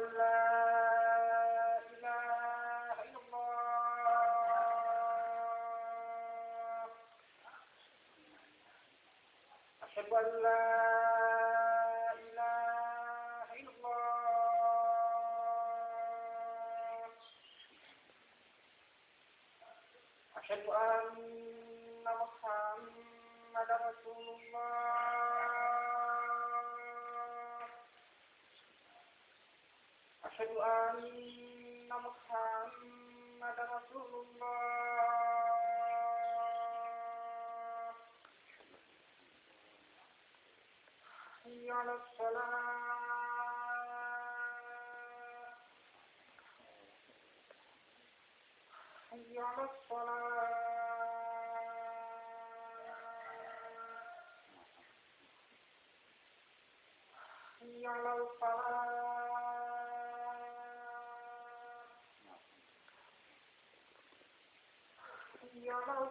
أشهد أشهد أن محمدا رسول الله حي على الصلاة حي على الصلاة حي على الفلاح حي على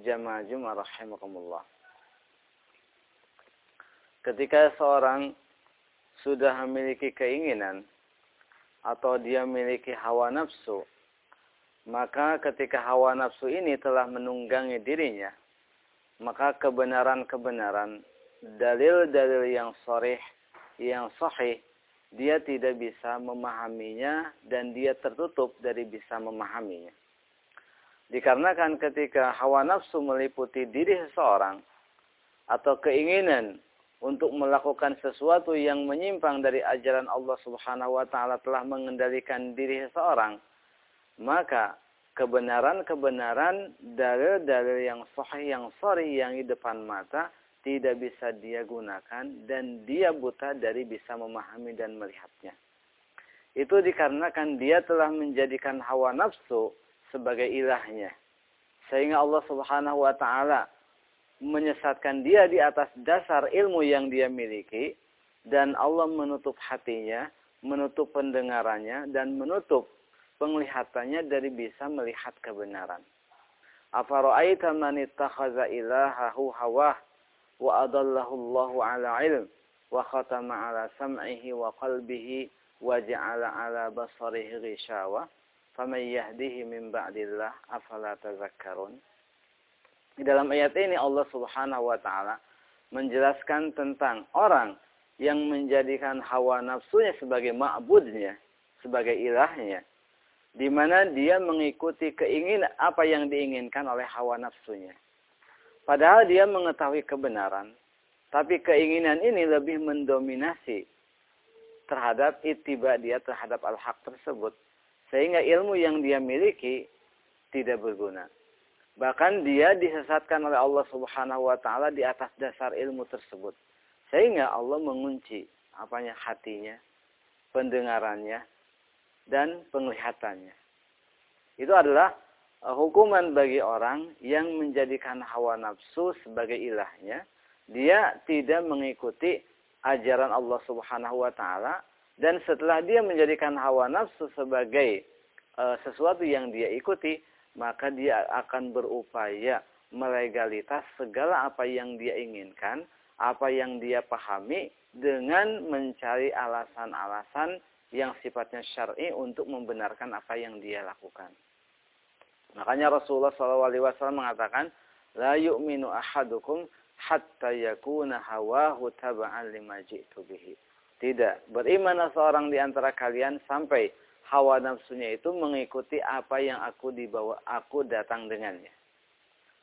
jamaah Jumat rahimakumullah. Ketika seorang sudah memiliki keinginan atau dia memiliki hawa nafsu, maka ketika hawa nafsu ini telah menunggangi dirinya, maka kebenaran-kebenaran, dalil-dalil yang sorih, yang sahih, dia tidak bisa memahaminya dan dia tertutup dari bisa memahaminya. Dikarenakan ketika hawa nafsu meliputi diri seseorang atau keinginan untuk melakukan sesuatu yang menyimpang dari ajaran Allah Subhanahu wa taala telah mengendalikan diri seseorang, maka kebenaran-kebenaran dalil-dalil yang sahih yang sorry yang di depan mata tidak bisa dia gunakan dan dia buta dari bisa memahami dan melihatnya. Itu dikarenakan dia telah menjadikan hawa nafsu sebagai ilahnya. Sehingga Allah Subhanahu wa taala menyesatkan dia di atas dasar ilmu yang dia miliki dan Allah menutup hatinya, menutup pendengarannya dan menutup penglihatannya dari bisa melihat kebenaran. Afara'aita man ittakhadha ilahahu hawah wa adallahu Allahu ala ilm wa khatama ala sam'ihi wa qalbihi wa ja'ala ala basarihi ghishawa faman yahdihi min ba'dillah afala tazakkarun Di dalam ayat ini Allah Subhanahu wa taala menjelaskan tentang orang yang menjadikan hawa nafsunya sebagai ma'budnya, sebagai ilahnya di mana dia mengikuti keinginan apa yang diinginkan oleh hawa nafsunya. Padahal dia mengetahui kebenaran, tapi keinginan ini lebih mendominasi terhadap itiba dia terhadap al-haq tersebut. Sehingga ilmu yang dia miliki tidak berguna. Bahkan dia disesatkan oleh Allah Subhanahu wa taala di atas dasar ilmu tersebut. Sehingga Allah mengunci apanya hatinya, pendengarannya, dan penglihatannya. Itu adalah uh, hukuman bagi orang yang menjadikan hawa nafsu sebagai ilahnya. Dia tidak mengikuti ajaran Allah Subhanahu wa taala dan setelah dia menjadikan hawa nafsu sebagai uh, sesuatu yang dia ikuti, maka dia akan berupaya melegalitas segala apa yang dia inginkan, apa yang dia pahami dengan mencari alasan-alasan yang sifatnya syar'i untuk membenarkan apa yang dia lakukan. Makanya Rasulullah SAW mengatakan, La yu'minu ahadukum hatta yakuna hawahu taba'an lima ji'tu bihi. Tidak. Beriman seorang di antara kalian sampai hawa nafsunya itu mengikuti apa yang aku dibawa, aku datang dengannya.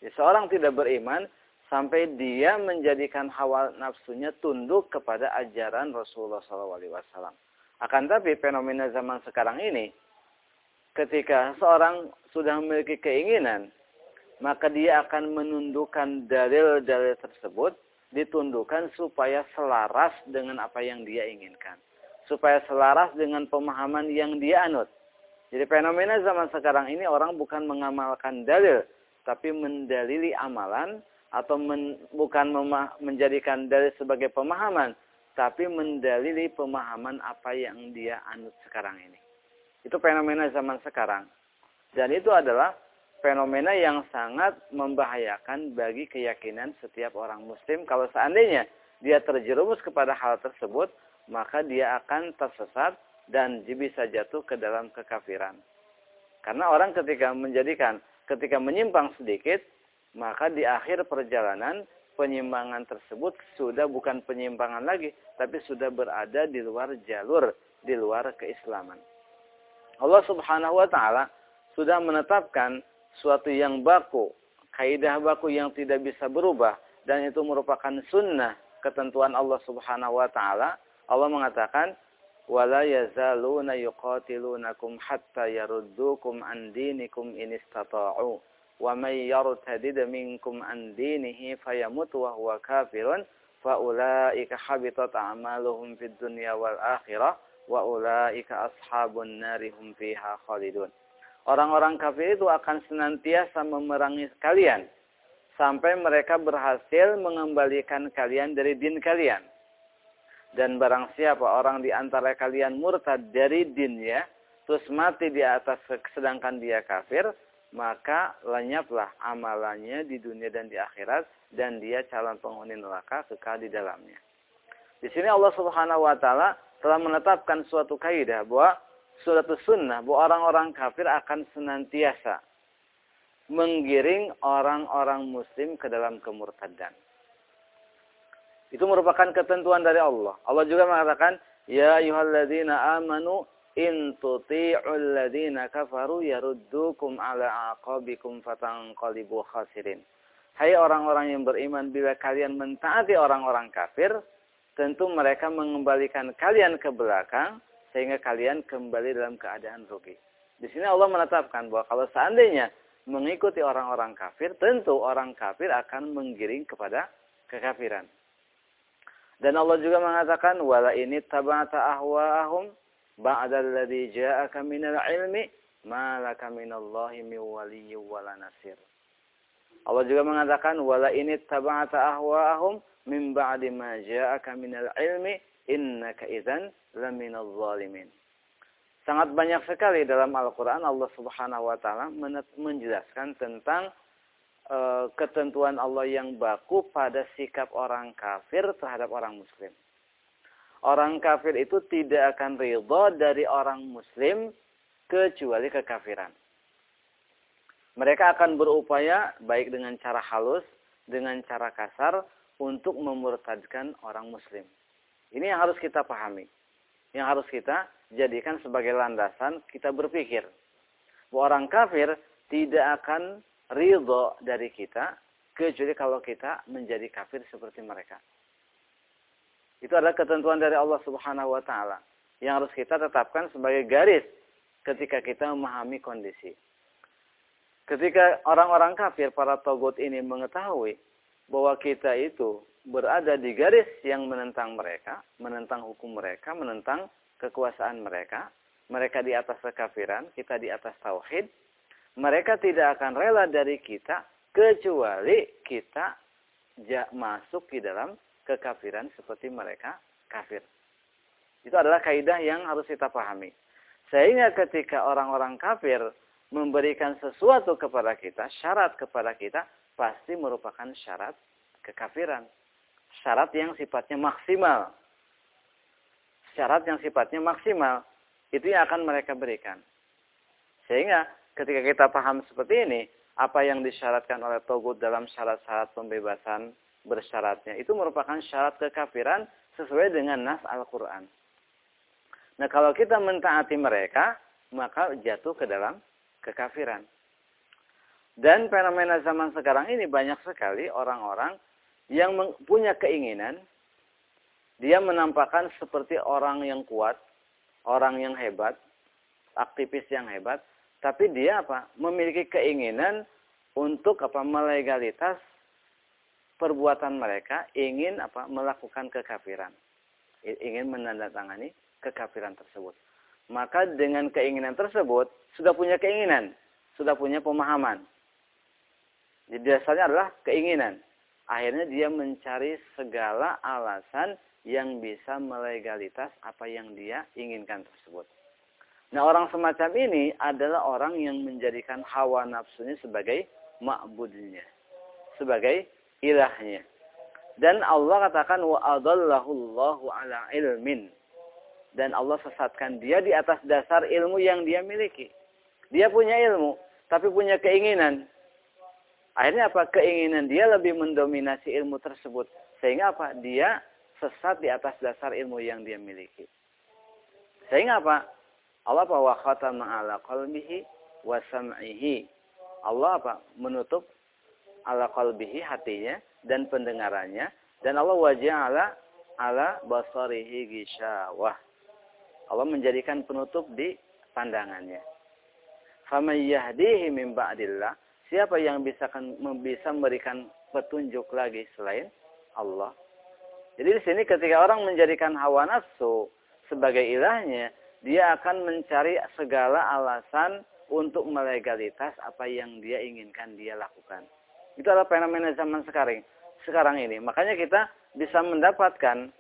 Jadi seorang tidak beriman sampai dia menjadikan hawa nafsunya tunduk kepada ajaran Rasulullah SAW. Akan tapi fenomena zaman sekarang ini, ketika seorang sudah memiliki keinginan, maka dia akan menundukkan dalil-dalil tersebut, ditundukkan supaya selaras dengan apa yang dia inginkan. Supaya selaras dengan pemahaman yang dia anut. Jadi fenomena zaman sekarang ini orang bukan mengamalkan dalil, tapi mendalili amalan atau men, bukan menjadikan dalil sebagai pemahaman, tapi mendalili pemahaman apa yang dia anut sekarang ini. Itu fenomena zaman sekarang. Dan itu adalah fenomena yang sangat membahayakan bagi keyakinan setiap orang muslim. Kalau seandainya dia terjerumus kepada hal tersebut, maka dia akan tersesat dan bisa jatuh ke dalam kekafiran. Karena orang ketika menjadikan, ketika menyimpang sedikit, maka di akhir perjalanan penyimpangan tersebut sudah bukan penyimpangan lagi, tapi sudah berada di luar jalur, di luar keislaman. Allah Subhanahu wa taala sudah menetapkan suatu yang baku, kaidah baku yang tidak bisa berubah dan itu merupakan sunnah ketentuan Allah Subhanahu wa taala. Allah mengatakan wala yazaluna yuqatilunakum hatta yaruddukum an dinikum in istata'u wa may yartadid minkum an dinihi fayamut wa huwa kafirun faulaika habitat a'maluhum fid dunya wal akhirah wa ulaika ashabun nari hum fiha khalidun. Orang-orang kafir itu akan senantiasa memerangi kalian sampai mereka berhasil mengembalikan kalian dari din kalian. Dan barang siapa orang di antara kalian murtad dari dinnya, terus mati di atas sedangkan dia kafir, maka lenyaplah amalannya di dunia dan di akhirat dan dia calon penghuni neraka kekal di dalamnya. Di sini Allah Subhanahu wa taala telah menetapkan suatu kaidah bahwa suatu sunnah bahwa orang-orang kafir akan senantiasa menggiring orang-orang muslim ke dalam kemurtadan. Itu merupakan ketentuan dari Allah. Allah juga mengatakan, "Ya ayyuhalladzina amanu in tuti'ul ladina kafaru yaruddukum ala aqabikum fatanqalibu khasirin. Hai orang-orang yang beriman, bila kalian mentaati orang-orang kafir, tentu mereka mengembalikan kalian ke belakang sehingga kalian kembali dalam keadaan rugi. Di sini Allah menetapkan bahwa kalau seandainya mengikuti orang-orang kafir, tentu orang kafir akan menggiring kepada kekafiran. Dan Allah juga mengatakan wala ini tabata ahwa'ahum ba'da alladhi ja'aka minal ilmi ma laka minallahi min waliyyin wala nasir. Allah juga mengatakan wala ini tabata ahwa'ahum min ba'di ma ja'aka minal ilmi innaka idzan laminal zalimin. Sangat banyak sekali dalam Al-Qur'an Allah Subhanahu wa taala menjelaskan tentang e, ketentuan Allah yang baku pada sikap orang kafir terhadap orang muslim. Orang kafir itu tidak akan ridho dari orang muslim kecuali kekafiran. Mereka akan berupaya baik dengan cara halus, dengan cara kasar untuk memurtadkan orang muslim. Ini yang harus kita pahami. Yang harus kita jadikan sebagai landasan kita berpikir. Bahwa orang kafir tidak akan ridho dari kita kecuali kalau kita menjadi kafir seperti mereka. Itu adalah ketentuan dari Allah Subhanahu wa taala yang harus kita tetapkan sebagai garis ketika kita memahami kondisi. Ketika orang-orang kafir, para togut ini mengetahui bahwa kita itu berada di garis yang menentang mereka, menentang hukum mereka, menentang kekuasaan mereka, mereka di atas kekafiran, kita di atas tauhid, mereka tidak akan rela dari kita kecuali kita masuk di dalam kekafiran seperti mereka kafir. Itu adalah kaidah yang harus kita pahami. Sehingga ketika orang-orang kafir memberikan sesuatu kepada kita, syarat kepada kita, pasti merupakan syarat kekafiran. Syarat yang sifatnya maksimal. Syarat yang sifatnya maksimal. Itu yang akan mereka berikan. Sehingga ketika kita paham seperti ini, apa yang disyaratkan oleh Togut dalam syarat-syarat pembebasan bersyaratnya, itu merupakan syarat kekafiran sesuai dengan nas Al-Quran. Nah kalau kita mentaati mereka, maka jatuh ke dalam kekafiran. Dan fenomena zaman sekarang ini banyak sekali orang-orang yang punya keinginan, dia menampakkan seperti orang yang kuat, orang yang hebat, aktivis yang hebat, tapi dia apa? Memiliki keinginan untuk apa? melegalitas perbuatan mereka ingin apa? melakukan kekafiran. Ingin menandatangani kekafiran tersebut. Maka dengan keinginan tersebut sudah punya keinginan, sudah punya pemahaman. Jadi dasarnya adalah keinginan. Akhirnya dia mencari segala alasan yang bisa melegalitas apa yang dia inginkan tersebut. Nah orang semacam ini adalah orang yang menjadikan hawa nafsunya sebagai ma'budnya. Sebagai ilahnya. Dan Allah katakan wa adallahu ala ilmin. Dan Allah sesatkan dia di atas dasar ilmu yang dia miliki. Dia punya ilmu, tapi punya keinginan. Akhirnya apa? Keinginan dia lebih mendominasi ilmu tersebut. Sehingga apa? Dia sesat di atas dasar ilmu yang dia miliki. Sehingga apa? Allah apa wa khatama ala qalbihi wa sam'ihi. Allah apa? Menutup ala qalbihi hatinya dan pendengarannya dan Allah waja'ala ala basarihi gisyawah. Allah menjadikan penutup di pandangannya. Faman yahdihi min ba'dillah. Siapa yang bisa kan, bisa memberikan petunjuk lagi selain Allah? Jadi di sini ketika orang menjadikan hawa nafsu sebagai ilahnya, dia akan mencari segala alasan untuk melegalitas apa yang dia inginkan dia lakukan. Itu adalah fenomena zaman sekarang. Sekarang ini, makanya kita bisa mendapatkan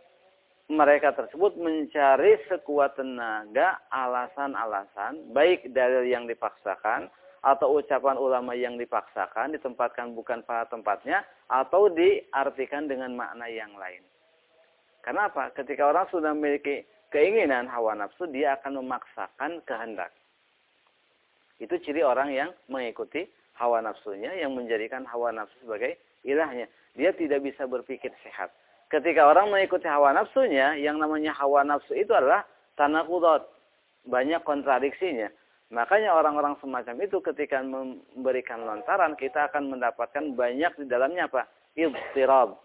mereka tersebut mencari sekuat tenaga alasan-alasan baik dari yang dipaksakan atau ucapan ulama yang dipaksakan ditempatkan bukan pada tempatnya atau diartikan dengan makna yang lain. Kenapa? Ketika orang sudah memiliki keinginan hawa nafsu, dia akan memaksakan kehendak. Itu ciri orang yang mengikuti hawa nafsunya, yang menjadikan hawa nafsu sebagai ilahnya. Dia tidak bisa berpikir sehat. Ketika orang mengikuti hawa nafsunya, yang namanya hawa nafsu itu adalah tanah kudot. Banyak kontradiksinya. Makanya orang-orang semacam itu ketika memberikan lontaran, kita akan mendapatkan banyak di dalamnya apa? Ibtirab.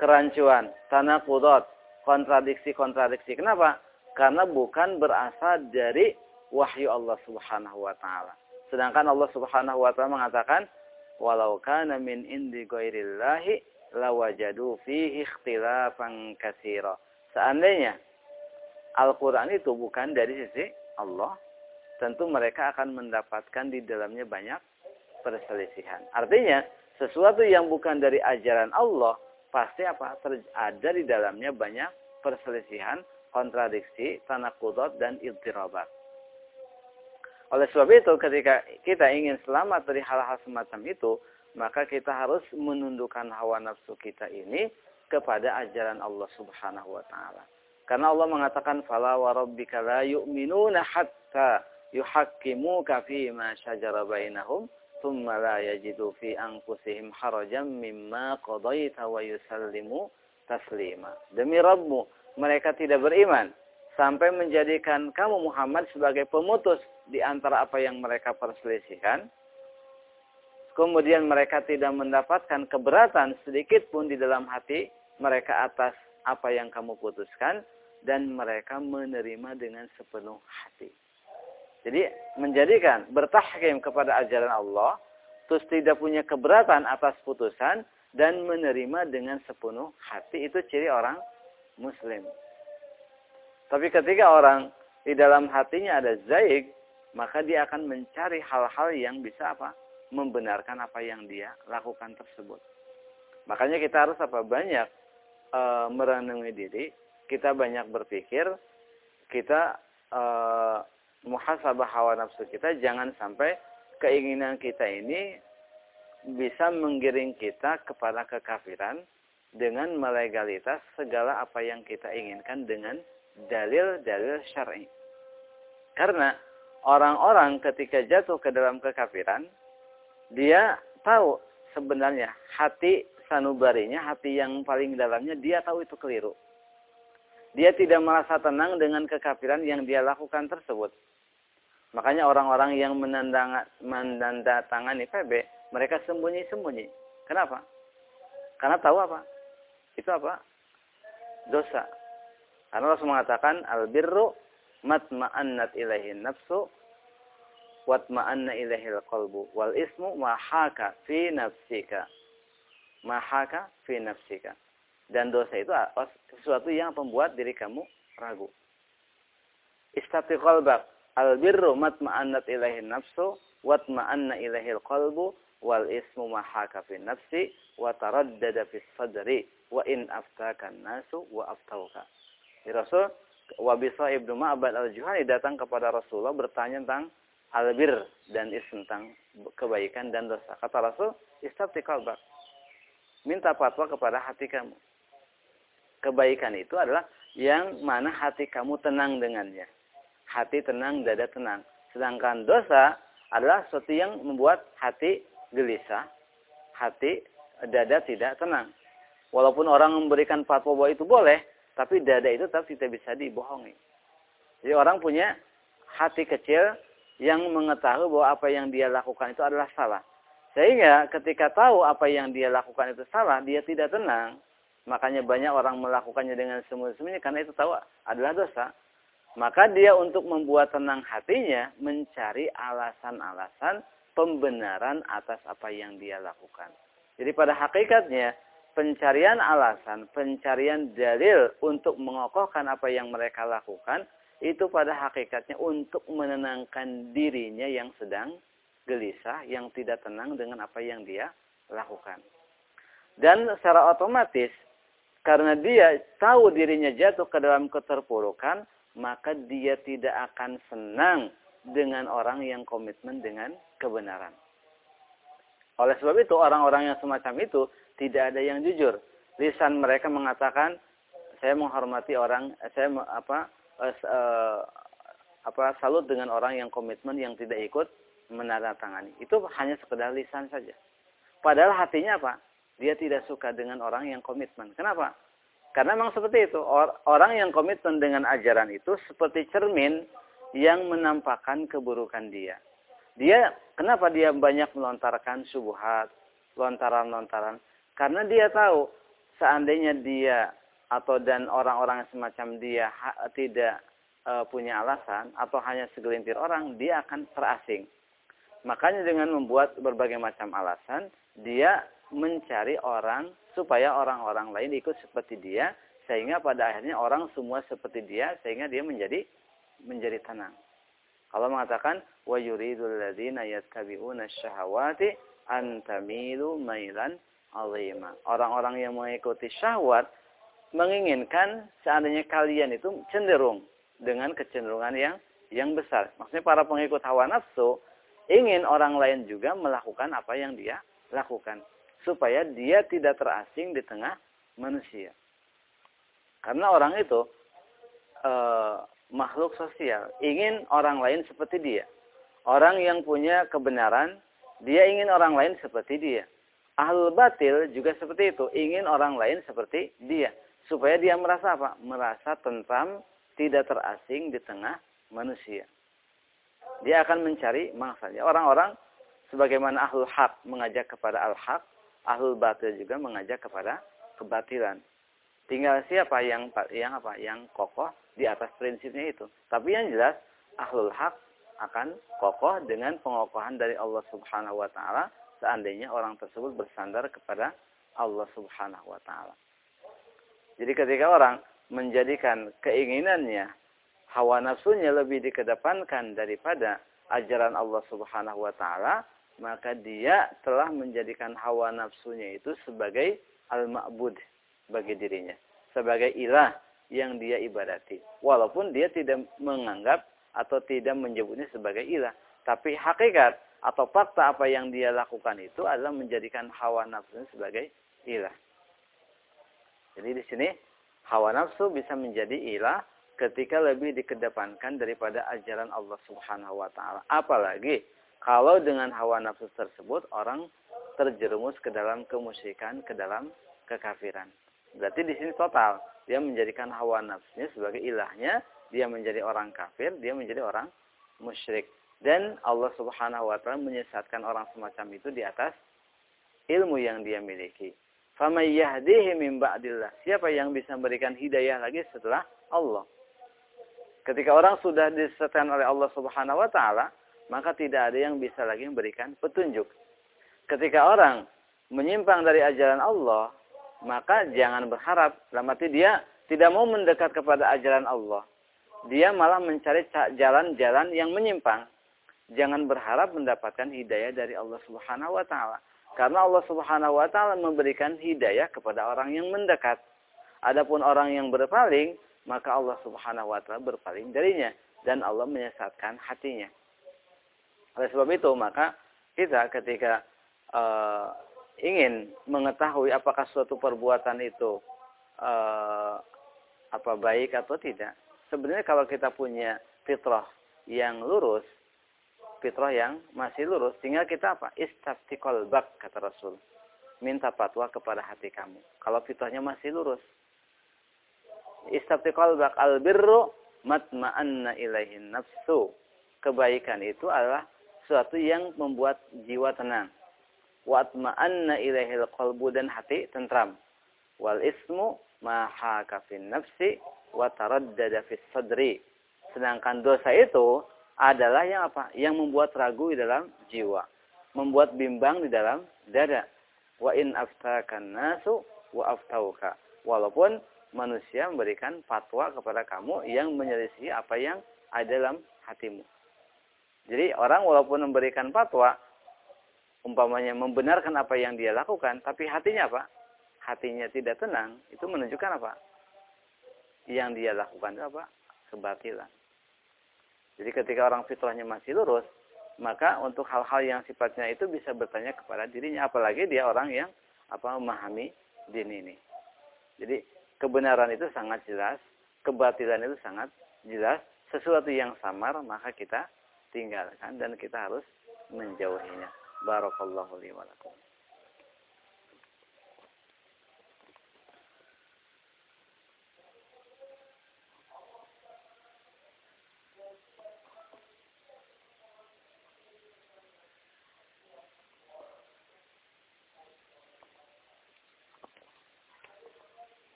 Kerancuan. Tanah kudot kontradiksi-kontradiksi. Kenapa? Karena bukan berasal dari wahyu Allah Subhanahu wa taala. Sedangkan Allah Subhanahu wa taala mengatakan, "Walau kana min indi ghairillahi lawajadu fihi ikhtilafan katsira. Seandainya Al-Qur'an itu bukan dari sisi Allah, tentu mereka akan mendapatkan di dalamnya banyak perselisihan. Artinya, sesuatu yang bukan dari ajaran Allah pasti apa? ada di dalamnya banyak perselisihan, kontradiksi, tanakudot dan iltirabat. Oleh sebab itu, ketika kita ingin selamat dari hal-hal semacam itu, maka kita harus menundukkan hawa nafsu kita ini kepada ajaran Allah Subhanahu wa taala. Karena Allah mengatakan fala wa rabbika la yu'minuna hatta yuhaqqimuka fi ma syajara bainahum thumma la yajidu fi anfusihim harajan mimma qadaita wa yusallimu taslima. Demi Rabbmu, mereka tidak beriman sampai menjadikan kamu Muhammad sebagai pemutus di antara apa yang mereka perselisihkan kemudian mereka tidak mendapatkan keberatan sedikit pun di dalam hati mereka atas apa yang kamu putuskan dan mereka menerima dengan sepenuh hati. Jadi menjadikan bertahkim kepada ajaran Allah terus tidak punya keberatan atas putusan dan menerima dengan sepenuh hati itu ciri orang muslim. Tapi ketika orang di dalam hatinya ada zaik, maka dia akan mencari hal-hal yang bisa apa? membenarkan apa yang dia lakukan tersebut. Makanya kita harus apa banyak e, merenungi diri, kita banyak berpikir, kita e, muhasabah hawa nafsu kita jangan sampai keinginan kita ini bisa menggiring kita kepada kekafiran dengan melegalitas segala apa yang kita inginkan dengan dalil-dalil syar'i. Karena orang-orang ketika jatuh ke dalam kekafiran, dia tahu sebenarnya hati sanubarinya, hati yang paling dalamnya, dia tahu itu keliru. Dia tidak merasa tenang dengan kekafiran yang dia lakukan tersebut. Makanya orang-orang yang menandatangani PB, mereka sembunyi-sembunyi. Kenapa? Karena tahu apa? Itu apa? Dosa. Karena Rasul mengatakan, Al-birru matma'annat ilahin nafsu watma'anna ilaihil qalbu wal ismu mahaka fi nafsika mahaka fi nafsika dan dosa itu sesuatu yang membuat diri kamu ragu istati al birru matma'annat ilaihin nafsu watma'anna ilaihil qalbu wal ismu mahaka fi nafsi wa taraddada fi sadri wa in aftaka nasu wa aftauka di Rasul Wabisa ibnu Ma'bad al-Juhani datang kepada Rasulullah bertanya tentang albir dan is tentang kebaikan dan dosa. Kata Rasul, istabti kalbak. Minta fatwa kepada hati kamu. Kebaikan itu adalah yang mana hati kamu tenang dengannya. Hati tenang, dada tenang. Sedangkan dosa adalah sesuatu yang membuat hati gelisah, hati dada tidak tenang. Walaupun orang memberikan fatwa bahwa itu boleh, tapi dada itu tetap tidak bisa dibohongi. Jadi orang punya hati kecil yang mengetahui bahwa apa yang dia lakukan itu adalah salah. Sehingga ketika tahu apa yang dia lakukan itu salah, dia tidak tenang. Makanya banyak orang melakukannya dengan sembunyi-sembunyi karena itu tahu adalah dosa. Maka dia untuk membuat tenang hatinya mencari alasan-alasan pembenaran atas apa yang dia lakukan. Jadi pada hakikatnya pencarian alasan, pencarian dalil untuk mengokohkan apa yang mereka lakukan itu pada hakikatnya untuk menenangkan dirinya yang sedang gelisah, yang tidak tenang dengan apa yang dia lakukan. Dan secara otomatis, karena dia tahu dirinya jatuh ke dalam keterpurukan, maka dia tidak akan senang dengan orang yang komitmen dengan kebenaran. Oleh sebab itu, orang-orang yang semacam itu tidak ada yang jujur. Lisan mereka mengatakan, saya menghormati orang, saya apa uh, apa salut dengan orang yang komitmen yang tidak ikut menandatangani. Itu hanya sekedar lisan saja. Padahal hatinya apa? Dia tidak suka dengan orang yang komitmen. Kenapa? Karena memang seperti itu. Orang yang komitmen dengan ajaran itu seperti cermin yang menampakkan keburukan dia. Dia kenapa dia banyak melontarkan subuhat, lontaran-lontaran? Karena dia tahu seandainya dia atau dan orang-orang semacam dia tidak e, punya alasan atau hanya segelintir orang, dia akan terasing. Makanya dengan membuat berbagai macam alasan, dia mencari orang supaya orang-orang lain ikut seperti dia sehingga pada akhirnya orang semua seperti dia sehingga dia menjadi menjadi tenang. Allah mengatakan wa yuridul ladzina yattabi'una syahawati an mailan azima. Orang-orang yang mengikuti syahwat menginginkan seandainya kalian itu cenderung dengan kecenderungan yang yang besar. Maksudnya para pengikut hawa nafsu ingin orang lain juga melakukan apa yang dia lakukan supaya dia tidak terasing di tengah manusia. Karena orang itu e, makhluk sosial, ingin orang lain seperti dia. Orang yang punya kebenaran, dia ingin orang lain seperti dia. Ahlul batil juga seperti itu, ingin orang lain seperti dia. Supaya dia merasa apa? Merasa tentram, tidak terasing di tengah manusia. Dia akan mencari mangsanya. Orang-orang sebagaimana ahlul hak mengajak kepada al-haq, ahlul batil juga mengajak kepada kebatilan. Tinggal siapa yang yang apa? Yang kokoh di atas prinsipnya itu. Tapi yang jelas ahlul hak akan kokoh dengan pengokohan dari Allah Subhanahu wa taala seandainya orang tersebut bersandar kepada Allah Subhanahu wa taala. Jadi ketika orang menjadikan keinginannya hawa nafsunya lebih dikedepankan daripada ajaran Allah Subhanahu wa taala, maka dia telah menjadikan hawa nafsunya itu sebagai al-ma'bud bagi dirinya, sebagai ilah yang dia ibadati. Walaupun dia tidak menganggap atau tidak menyebutnya sebagai ilah. Tapi hakikat atau fakta apa yang dia lakukan itu adalah menjadikan hawa nafsu sebagai ilah. Jadi di sini hawa nafsu bisa menjadi ilah ketika lebih dikedepankan daripada ajaran Allah Subhanahu wa taala. Apalagi kalau dengan hawa nafsu tersebut orang terjerumus ke dalam kemusyrikan, ke dalam kekafiran. Berarti di sini total dia menjadikan hawa nafsunya sebagai ilahnya, dia menjadi orang kafir, dia menjadi orang musyrik. Dan Allah Subhanahu wa taala menyesatkan orang semacam itu di atas ilmu yang dia miliki. Faman yahdihi min ba'dillah. Siapa yang bisa memberikan hidayah lagi setelah Allah? Ketika orang sudah disesatkan oleh Allah Subhanahu wa taala, maka tidak ada yang bisa lagi memberikan petunjuk. Ketika orang menyimpang dari ajaran Allah, maka jangan berharap. Dalam arti dia tidak mau mendekat kepada ajaran Allah. Dia malah mencari jalan-jalan yang menyimpang. Jangan berharap mendapatkan hidayah dari Allah Subhanahu wa taala. Karena Allah Subhanahu wa taala memberikan hidayah kepada orang yang mendekat. Adapun orang yang berpaling, maka Allah Subhanahu wa taala berpaling darinya dan Allah menyesatkan hatinya. Oleh sebab itu, maka kita ketika uh, ingin mengetahui apakah suatu perbuatan itu uh, apa baik atau tidak. Sebenarnya kalau kita punya fitrah yang lurus, fitrah yang masih lurus, tinggal kita apa? Istafti kolbak, kata Rasul. Minta fatwa kepada hati kamu. Kalau fitrahnya masih lurus. Istafti kolbak albirru matma'anna ilaihin nafsu. Kebaikan itu adalah sesuatu yang membuat jiwa tenang wa atma'anna ilaihil qalbu dan hati tentram. Wal ismu ma haka fin nafsi wa taraddada fis sadri. Sedangkan dosa itu adalah yang apa? Yang membuat ragu di dalam jiwa, membuat bimbang di dalam dada. Wa in aftakan nasu wa aftauka. Walaupun manusia memberikan fatwa kepada kamu yang menyelisih apa yang ada dalam hatimu. Jadi orang walaupun memberikan fatwa, umpamanya membenarkan apa yang dia lakukan, tapi hatinya apa? Hatinya tidak tenang, itu menunjukkan apa? Yang dia lakukan itu apa? Kebatilan. Jadi ketika orang fitrahnya masih lurus, maka untuk hal-hal yang sifatnya itu bisa bertanya kepada dirinya, apalagi dia orang yang apa memahami din ini. Jadi kebenaran itu sangat jelas, kebatilan itu sangat jelas, sesuatu yang samar maka kita tinggalkan dan kita harus menjauhinya. Barakallahu li wa lakum.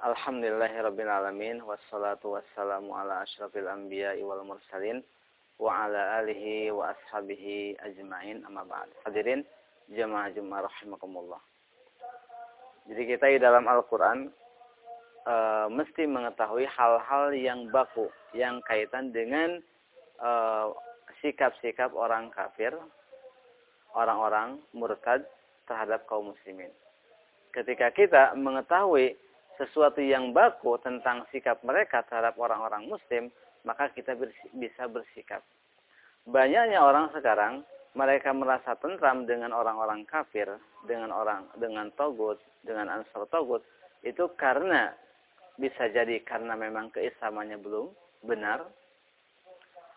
Alhamdulillahirrabbilalamin Wassalatu wassalamu ala ashrafil anbiya wal mursalin wa ala alihi wa ashabihi ajma'in amma ba'd. Hadirin jemaah jemaah rahimakumullah. Jadi kita di dalam Al-Quran e, mesti mengetahui hal-hal yang baku, yang kaitan dengan eh, sikap-sikap orang kafir, orang-orang murtad terhadap kaum muslimin. Ketika kita mengetahui sesuatu yang baku tentang sikap mereka terhadap orang-orang muslim, maka kita bisa bersikap. Banyaknya orang sekarang mereka merasa tentram dengan orang-orang kafir, dengan orang dengan togut, dengan ansar togut, itu karena bisa jadi karena memang keislamannya belum benar,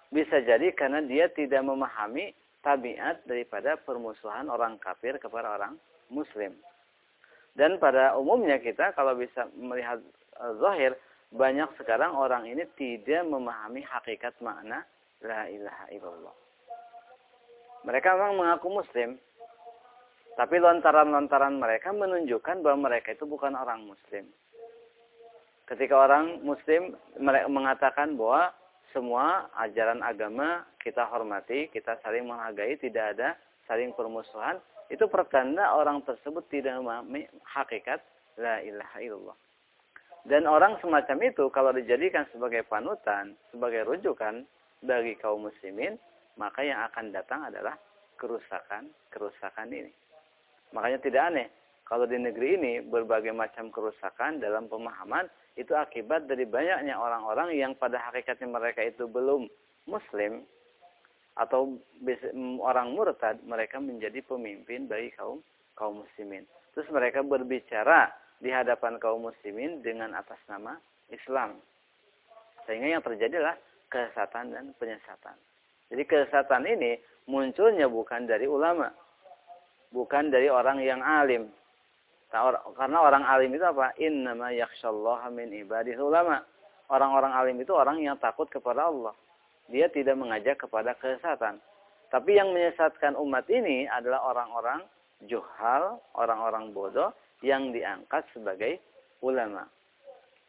bisa jadi karena dia tidak memahami tabiat daripada permusuhan orang kafir kepada orang muslim. Dan pada umumnya kita kalau bisa melihat uh, zahir, banyak sekarang orang ini tidak memahami hakikat makna la ilaha illallah. Mereka memang mengaku muslim, tapi lontaran-lontaran mereka menunjukkan bahwa mereka itu bukan orang muslim. Ketika orang muslim mengatakan bahwa semua ajaran agama kita hormati, kita saling menghargai, tidak ada saling permusuhan, itu pertanda orang tersebut tidak memahami hakikat la ilaha illallah. Dan orang semacam itu kalau dijadikan sebagai panutan, sebagai rujukan bagi kaum muslimin, maka yang akan datang adalah kerusakan-kerusakan ini. Makanya tidak aneh kalau di negeri ini berbagai macam kerusakan dalam pemahaman itu akibat dari banyaknya orang-orang yang pada hakikatnya mereka itu belum muslim atau orang murtad mereka menjadi pemimpin bagi kaum kaum muslimin. Terus mereka berbicara di hadapan kaum muslimin dengan atas nama Islam. Sehingga yang terjadi adalah kesesatan dan penyesatan. Jadi kesesatan ini munculnya bukan dari ulama. Bukan dari orang yang alim. Karena orang alim itu apa? Innama yakshallaha min ibadih ulama. Orang-orang alim itu orang yang takut kepada Allah dia tidak mengajak kepada kesesatan. Tapi yang menyesatkan umat ini adalah orang-orang juhal, orang-orang bodoh yang diangkat sebagai ulama.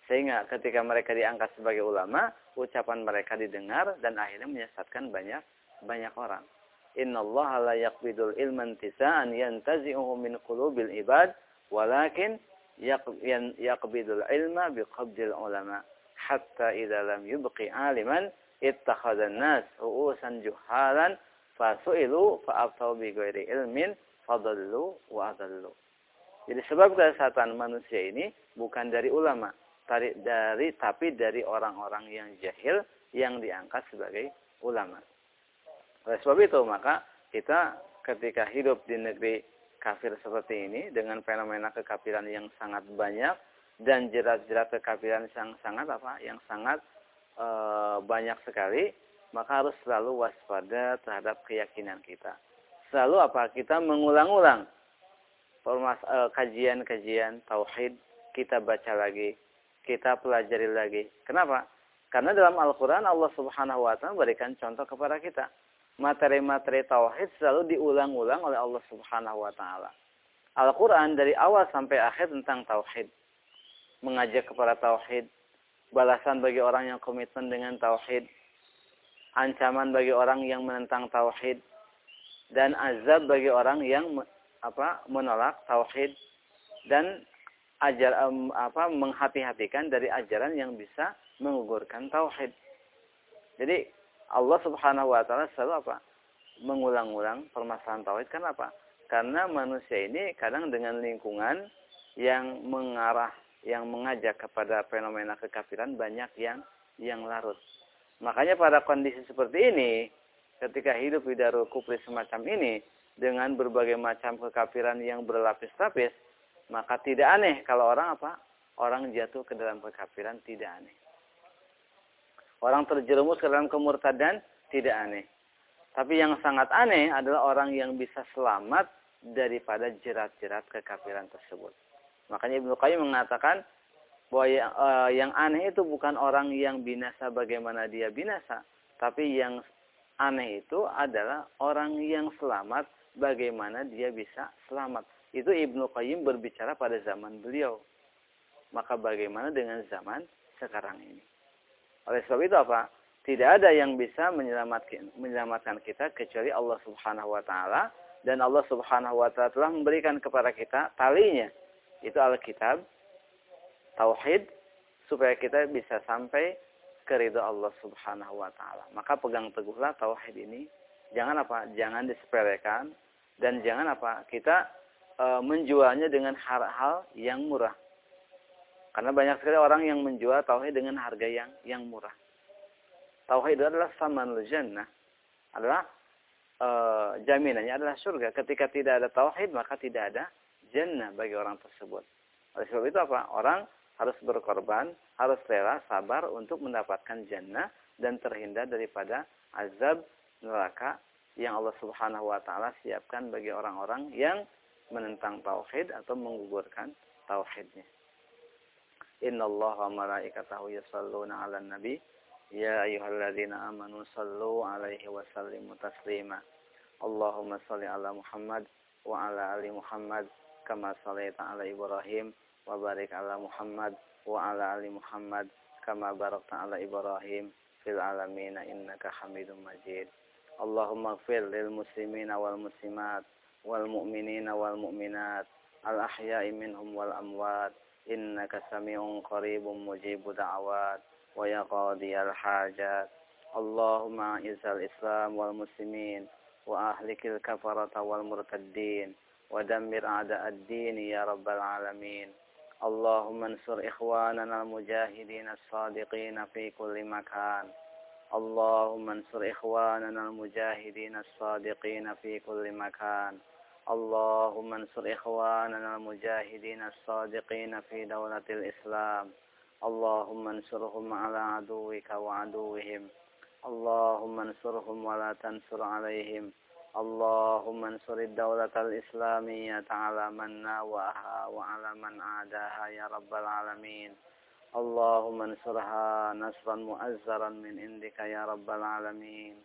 Sehingga ketika mereka diangkat sebagai ulama, ucapan mereka didengar dan akhirnya menyesatkan banyak banyak orang. Inna Allah la yaqbidul ilman tisa'an yantazi'uhu min qulubil ibad, walakin yaqbidul ilma biqabdil ulama. Hatta idza lam yubqi aliman ittakhadhan nas ru'usan juhalan fasu'ilu fa'aftau bi ilmin fadallu wa adallu. Jadi sebab kesesatan manusia ini bukan dari ulama, dari, dari tapi dari orang-orang yang jahil yang diangkat sebagai ulama. Oleh sebab itu maka kita ketika hidup di negeri kafir seperti ini dengan fenomena kekafiran yang sangat banyak dan jerat-jerat kekafiran yang sangat apa? yang sangat e, banyak sekali, maka harus selalu waspada terhadap keyakinan kita. Selalu apa? Kita mengulang-ulang kajian-kajian tauhid, kita baca lagi, kita pelajari lagi. Kenapa? Karena dalam Al-Quran Allah subhanahu wa ta'ala berikan contoh kepada kita. Materi-materi tauhid selalu diulang-ulang oleh Allah subhanahu wa ta'ala. Al-Quran dari awal sampai akhir tentang tauhid. Mengajak kepada tauhid, balasan bagi orang yang komitmen dengan tauhid, ancaman bagi orang yang menentang tauhid, dan azab bagi orang yang apa menolak tauhid dan ajar um, apa menghati-hatikan dari ajaran yang bisa mengugurkan tauhid. Jadi Allah Subhanahu wa taala selalu apa? mengulang-ulang permasalahan tauhid kenapa? Karena manusia ini kadang dengan lingkungan yang mengarah yang mengajak kepada fenomena kekafiran banyak yang yang larut. Makanya pada kondisi seperti ini, ketika hidup di darul kufri semacam ini, dengan berbagai macam kekafiran yang berlapis-lapis, maka tidak aneh kalau orang apa? Orang jatuh ke dalam kekafiran tidak aneh. Orang terjerumus ke dalam kemurtadan tidak aneh. Tapi yang sangat aneh adalah orang yang bisa selamat daripada jerat-jerat kekafiran tersebut. Makanya Ibnu Qayyim mengatakan bahwa yang, uh, yang aneh itu bukan orang yang binasa bagaimana dia binasa, tapi yang aneh itu adalah orang yang selamat bagaimana dia bisa selamat. Itu Ibnu Qayyim berbicara pada zaman beliau. Maka bagaimana dengan zaman sekarang ini? Oleh sebab itu apa? Tidak ada yang bisa menyelamatkan, kita kecuali Allah Subhanahu wa taala dan Allah Subhanahu wa taala telah memberikan kepada kita talinya itu Alkitab, tauhid supaya kita bisa sampai ke ridho Allah Subhanahu wa taala. Maka pegang teguhlah tauhid ini. Jangan apa? Jangan disepelekan dan jangan apa? Kita e, menjualnya dengan hal-hal yang murah. Karena banyak sekali orang yang menjual tauhid dengan harga yang yang murah. Tauhid adalah samanul jannah. Adalah e, jaminannya adalah surga. Ketika tidak ada tauhid maka tidak ada jannah bagi orang tersebut. Oleh sebab itu apa? Orang harus berkorban, harus rela, sabar untuk mendapatkan jannah dan terhindar daripada azab neraka yang Allah Subhanahu wa taala siapkan bagi orang-orang yang menentang tauhid atau menggugurkan tauhidnya. Innallaha wa malaikatahu yusalluna 'alan nabi ya ayyuhalladzina amanu sallu 'alaihi wa sallimu taslima. Allahumma salli ala Muhammad wa ala ali Muhammad kama shallaita ala Ibrahim wa barik ala Muhammad wa ala ali Muhammad kama barakta ala Ibrahim fil alamin innaka Hamidum Majid. اللهم اغفر للمسلمين والمسلمات والمؤمنين والمؤمنات الأحياء منهم والأموات إنك سميع قريب مجيب دعوات ويا قاضي الحاجات اللهم أعز الإسلام والمسلمين وأهلك الكفرة والمرتدين ودمر أعداء الدين يا رب العالمين اللهم انصر إخواننا المجاهدين الصادقين في كل مكان اللهم انصر إخواننا المجاهدين الصادقين في كل مكان. اللهم انصر إخواننا المجاهدين الصادقين في دولة الإسلام. اللهم انصرهم على عدوك وعدوهم. اللهم انصرهم ولا تنصر عليهم. اللهم انصر الدولة الإسلامية على من ناوأها وعلى من عاداها يا رب العالمين. اللهم انصرها نصرا مؤزرا من عندك يا رب العالمين.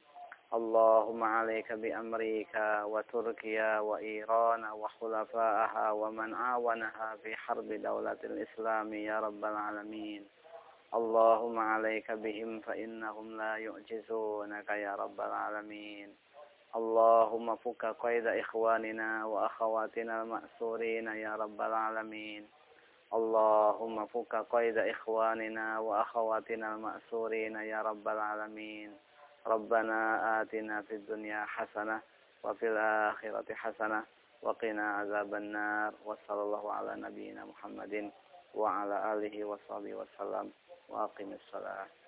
اللهم عليك بأمريكا وتركيا وإيران وخلفائها ومن عاونها في حرب دولة الإسلام يا رب العالمين. اللهم عليك بهم فإنهم لا يعجزونك يا رب العالمين. اللهم فك قيد إخواننا وأخواتنا المأسورين يا رب العالمين. اللهم فك قيد إخواننا وأخواتنا المأسورين يا رب العالمين. ربنا آتنا في الدنيا حسنة وفي الآخرة حسنة وقنا عذاب النار. وصلى الله على نبينا محمد وعلى آله وصحبه وسلم. وأقم الصلاة.